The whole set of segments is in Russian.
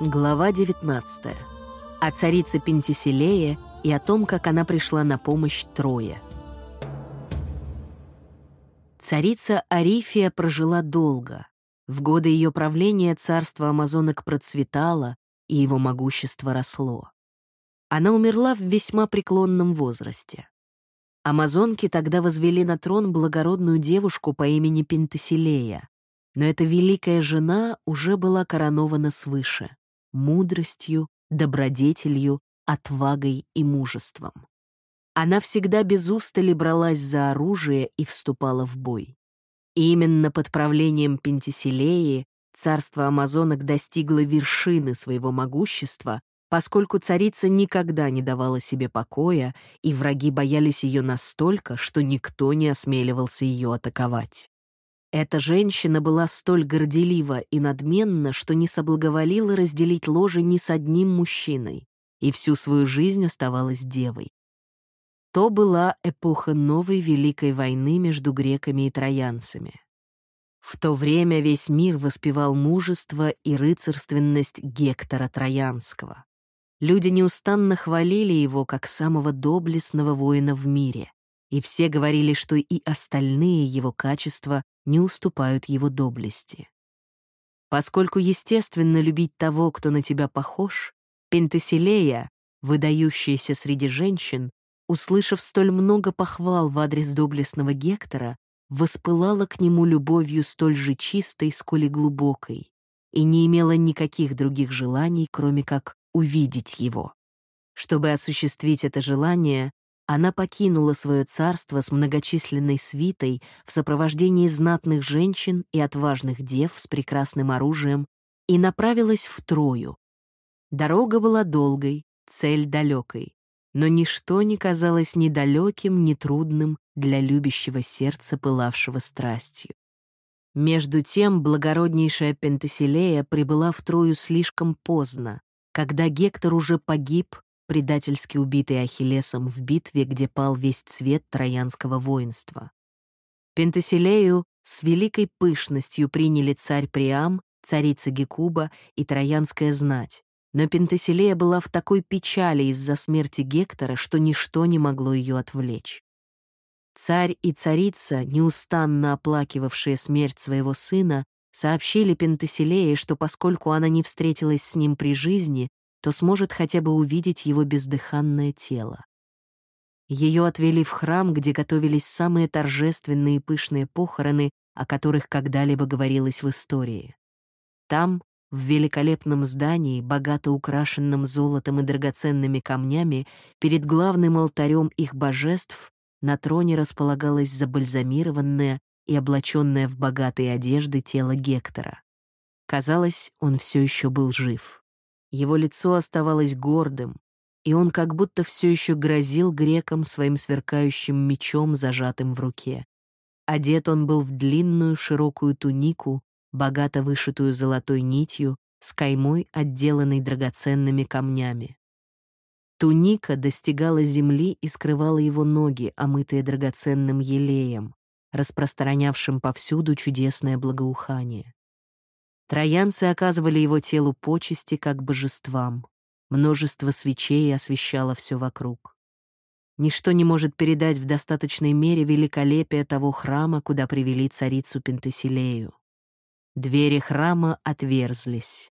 Глава 19. О царице Пентиселее и о том, как она пришла на помощь Трое. Царица Арифия прожила долго. В годы ее правления царство амазонок процветало, и его могущество росло. Она умерла в весьма преклонном возрасте. Амазонки тогда возвели на трон благородную девушку по имени Пентеселея, но эта великая жена уже была коронована свыше мудростью, добродетелью, отвагой и мужеством. Она всегда без устали бралась за оружие и вступала в бой. Именно под правлением Пентиселеи царство амазонок достигло вершины своего могущества, поскольку царица никогда не давала себе покоя, и враги боялись ее настолько, что никто не осмеливался ее атаковать. Эта женщина была столь горделива и надменна, что не соблаговолила разделить ложе ни с одним мужчиной и всю свою жизнь оставалась девой. То была эпоха новой Великой войны между греками и троянцами. В то время весь мир воспевал мужество и рыцарственность Гектора Троянского. Люди неустанно хвалили его как самого доблестного воина в мире, и все говорили, что и остальные его качества не уступают его доблести. Поскольку естественно любить того, кто на тебя похож, Пентеселея, выдающаяся среди женщин, услышав столь много похвал в адрес доблестного Гектора, воспылала к нему любовью столь же чистой, сколь и глубокой, и не имела никаких других желаний, кроме как увидеть его. Чтобы осуществить это желание, она покинула свое царство с многочисленной свитой в сопровождении знатных женщин и отважных дев с прекрасным оружием и направилась в Трою. Дорога была долгой, цель далекой, но ничто не казалось ни далеким, ни трудным для любящего сердца, пылавшего страстью. Между тем благороднейшая Пентеселея прибыла в Трою слишком поздно, когда Гектор уже погиб предательски убитый Ахиллесом в битве, где пал весь цвет троянского воинства. Пентеселею с великой пышностью приняли царь Приам, царица Гекуба и троянская знать, но Пентеселея была в такой печали из-за смерти Гектора, что ничто не могло ее отвлечь. Царь и царица, неустанно оплакивавшие смерть своего сына, сообщили Пентеселее, что поскольку она не встретилась с ним при жизни, то сможет хотя бы увидеть его бездыханное тело. Ее отвели в храм, где готовились самые торжественные и пышные похороны, о которых когда-либо говорилось в истории. Там, в великолепном здании, богато украшенном золотом и драгоценными камнями, перед главным алтарем их божеств на троне располагалось забальзамированное и облаченное в богатые одежды тело Гектора. Казалось, он все еще был жив. Его лицо оставалось гордым, и он как будто все еще грозил грекам своим сверкающим мечом, зажатым в руке. Одет он был в длинную широкую тунику, богато вышитую золотой нитью, с каймой, отделанной драгоценными камнями. Туника достигала земли и скрывала его ноги, омытые драгоценным елеем, распространявшим повсюду чудесное благоухание. Троянцы оказывали его телу почести как божествам. Множество свечей освещало все вокруг. Ничто не может передать в достаточной мере великолепие того храма, куда привели царицу Пентеселею. Двери храма отверзлись.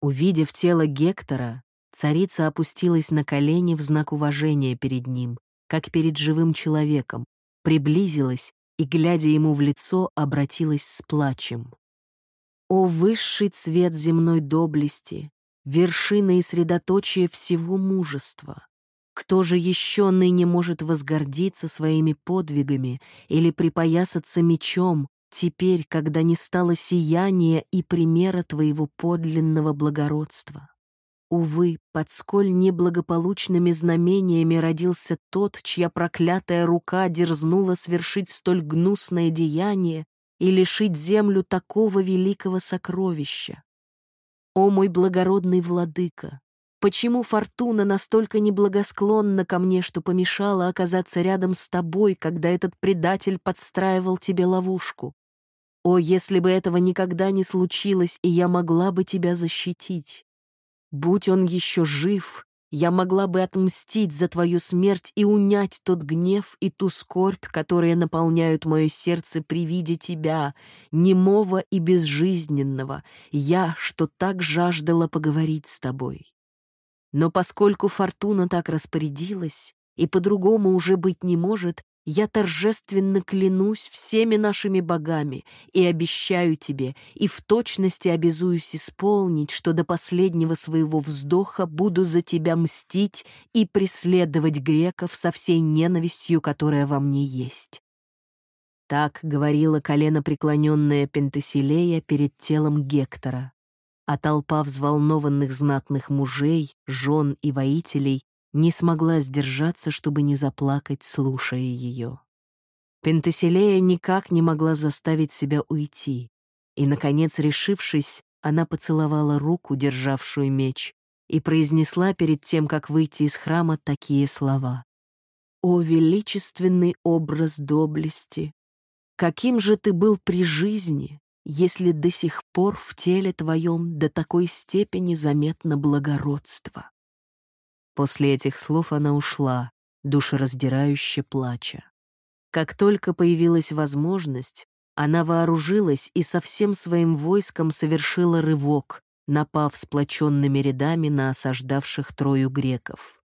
Увидев тело Гектора, царица опустилась на колени в знак уважения перед ним, как перед живым человеком, приблизилась и, глядя ему в лицо, обратилась с плачем. О высший цвет земной доблести, вершина и средоточие всего мужества! Кто же еще ныне может возгордиться своими подвигами или припоясаться мечом, теперь, когда не стало сияния и примера твоего подлинного благородства? Увы, под сколь неблагополучными знамениями родился тот, чья проклятая рука дерзнула свершить столь гнусное деяние, и лишить землю такого великого сокровища. О мой благородный владыка, почему фортуна настолько неблагосклонна ко мне, что помешала оказаться рядом с тобой, когда этот предатель подстраивал тебе ловушку? О, если бы этого никогда не случилось, и я могла бы тебя защитить! будь он еще жив, я могла бы отмстить за твою смерть и унять тот гнев и ту скорбь, которые наполняют мое сердце при виде тебя, немого и безжизненного, я, что так жаждала поговорить с тобой. Но поскольку фортуна так распорядилась, и по-другому уже быть не может, я торжественно клянусь всеми нашими богами и обещаю тебе, и в точности обязуюсь исполнить, что до последнего своего вздоха буду за тебя мстить и преследовать греков со всей ненавистью, которая во мне есть. Так говорила колено преклоненная Пентасилея перед телом Гектора, а толпа взволнованных знатных мужей, жен и воителей не смогла сдержаться, чтобы не заплакать, слушая ее. Пентаселея никак не могла заставить себя уйти, и, наконец, решившись, она поцеловала руку, державшую меч, и произнесла перед тем, как выйти из храма, такие слова. «О, величественный образ доблести! Каким же ты был при жизни, если до сих пор в теле твоем до такой степени заметно благородство?» После этих слов она ушла, душераздирающе плача. Как только появилась возможность, она вооружилась и со всем своим войском совершила рывок, напав сплоченными рядами на осаждавших Трою греков.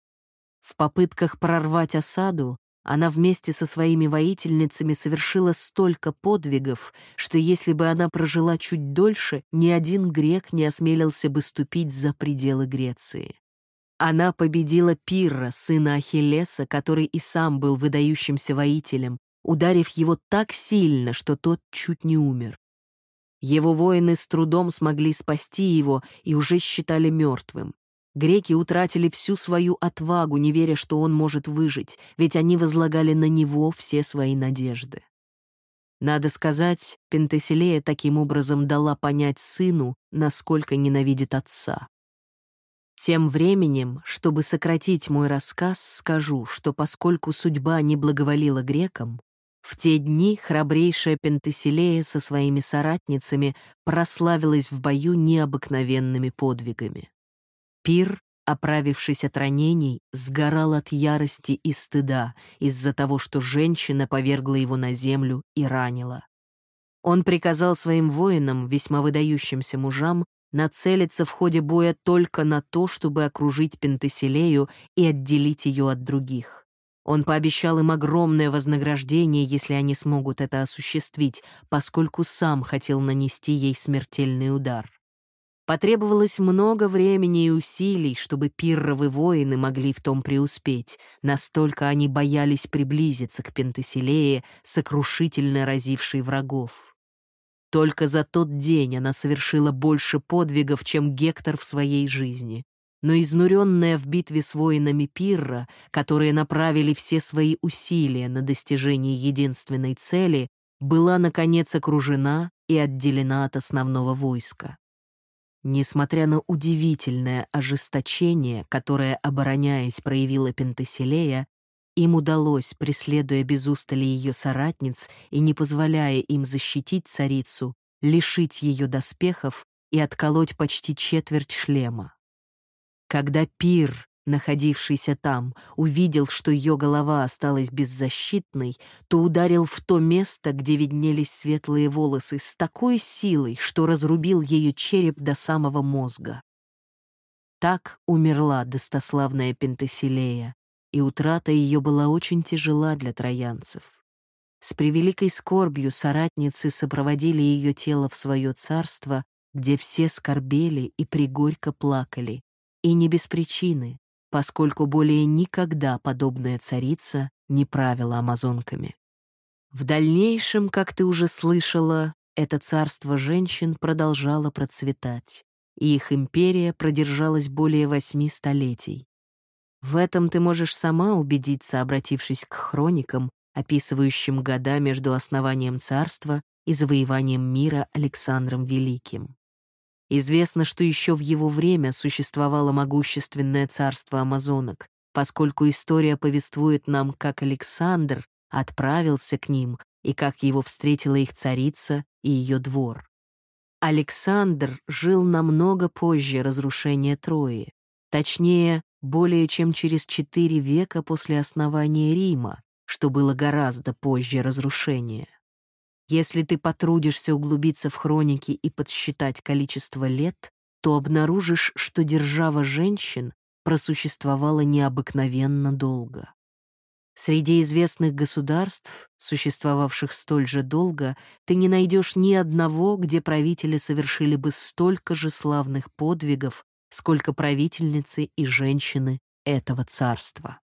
В попытках прорвать осаду она вместе со своими воительницами совершила столько подвигов, что если бы она прожила чуть дольше, ни один грек не осмелился бы ступить за пределы Греции. Она победила Пирра, сына Ахиллеса, который и сам был выдающимся воителем, ударив его так сильно, что тот чуть не умер. Его воины с трудом смогли спасти его и уже считали мертвым. Греки утратили всю свою отвагу, не веря, что он может выжить, ведь они возлагали на него все свои надежды. Надо сказать, Пентеселея таким образом дала понять сыну, насколько ненавидит отца. Тем временем, чтобы сократить мой рассказ, скажу, что поскольку судьба не благоволила грекам, в те дни храбрейшая Пентеселея со своими соратницами прославилась в бою необыкновенными подвигами. Пир, оправившись от ранений, сгорал от ярости и стыда из-за того, что женщина повергла его на землю и ранила. Он приказал своим воинам, весьма выдающимся мужам, нацелиться в ходе боя только на то, чтобы окружить Пентеселею и отделить ее от других. Он пообещал им огромное вознаграждение, если они смогут это осуществить, поскольку сам хотел нанести ей смертельный удар. Потребовалось много времени и усилий, чтобы пирровы воины могли в том преуспеть, настолько они боялись приблизиться к Пентеселее, сокрушительно разившей врагов. Только за тот день она совершила больше подвигов, чем Гектор в своей жизни. Но изнуренная в битве с воинами Пирра, которые направили все свои усилия на достижение единственной цели, была, наконец, окружена и отделена от основного войска. Несмотря на удивительное ожесточение, которое, обороняясь, проявила Пентеселея, им удалось, преследуя без устали ее соратниц и не позволяя им защитить царицу, лишить ее доспехов и отколоть почти четверть шлема. Когда Пир, находившийся там, увидел, что ее голова осталась беззащитной, то ударил в то место, где виднелись светлые волосы, с такой силой, что разрубил ее череп до самого мозга. Так умерла достославная Пентеселея, и утрата ее была очень тяжела для троянцев. С превеликой скорбью соратницы сопроводили ее тело в свое царство, где все скорбели и пригорько плакали, и не без причины, поскольку более никогда подобная царица не правила амазонками. В дальнейшем, как ты уже слышала, это царство женщин продолжало процветать, и их империя продержалась более восьми столетий. В этом ты можешь сама убедиться, обратившись к хроникам, описывающим года между основанием царства и завоеванием мира Александром Великим. Известно, что еще в его время существовало могущественное царство амазонок, поскольку история повествует нам, как Александр отправился к ним и как его встретила их царица и ее двор. Александр жил намного позже разрушения Трои, точнее, более чем через четыре века после основания Рима, что было гораздо позже разрушения. Если ты потрудишься углубиться в хроники и подсчитать количество лет, то обнаружишь, что держава женщин просуществовала необыкновенно долго. Среди известных государств, существовавших столь же долго, ты не найдешь ни одного, где правители совершили бы столько же славных подвигов, сколько правительницы и женщины этого царства.